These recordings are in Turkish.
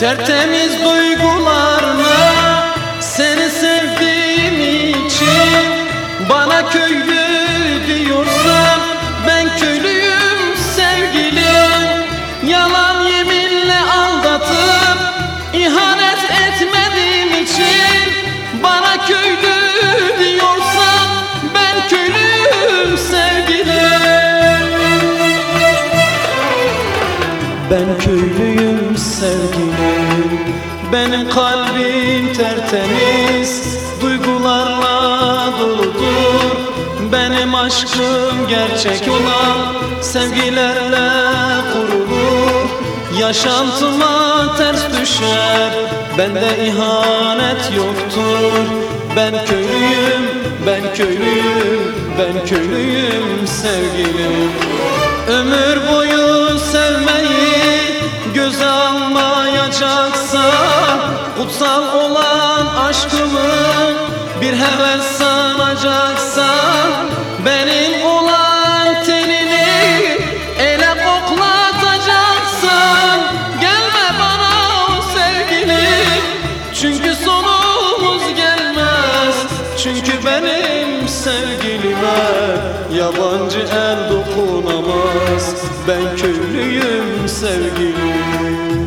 Tertemiz duygularla seni sevdiğim için Bana köylü diyorsan ben köylüyüm sevgilim. Yalan yeminle aldatıp ihanet etmediğim için Bana köylü ben köylüyüm sevgilim. Benim kalbim tertemiz. Duygularla doludur. Benim aşkım gerçek olan Sevgilerle kurulur. Yaşantıma ters düşer. Bende ihanet yoktur. Ben köylüyüm, ben köylüyüm Ben köylüyüm sevgilim. Ömür sevmeyi göze almayacaksan Kutsal olan aşkımı bir heves sanacaksan Benim olan Çünkü benim sevgilime yabancı el dokunamaz. Ben köylüyüm sevgilim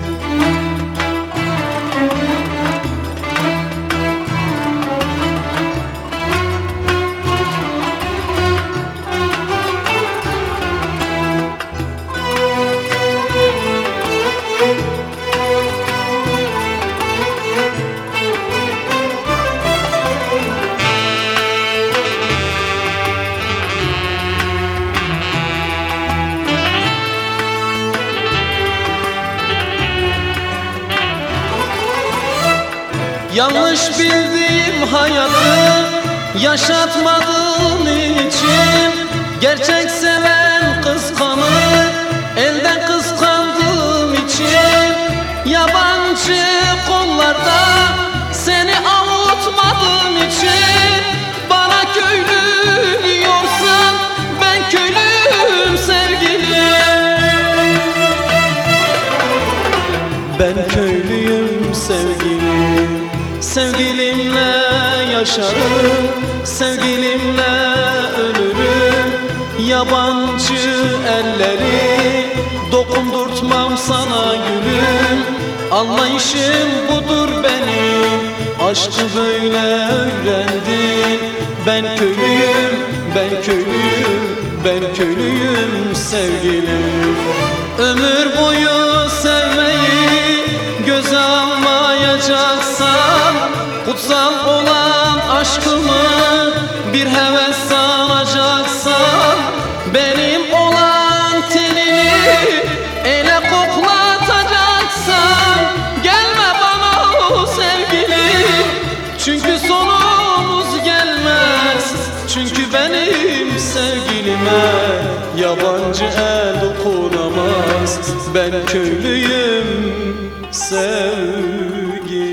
Yanlış bildiğim hayatı yaşatmadığım için Gerçek seven kıskanır elden kıskandığım için Yabancı kollarda seni avutmadığım için Bana köylü diyorsan ben köylüyüm sevgilim. Ben sevgilim Sevgilimle yaşarım Sevgilimle ölürüm. Yabancı elleri Dokundurtmam sana gülüm. Anlayışım budur benim Aşkı böyle öğrendim. Ben köylüyüm, ben köylüyüm Ben köylüyüm sevgilim. Ömür boyu Kutsal olan aşkımı bir heves sanacaksan Benim olan tenini ele koklatacaksan Gelme bana o sevgilim çünkü sonumuz gelmez Çünkü benim sevgilime yabancı el dokunamaz. Ben köylüyüm sevgilim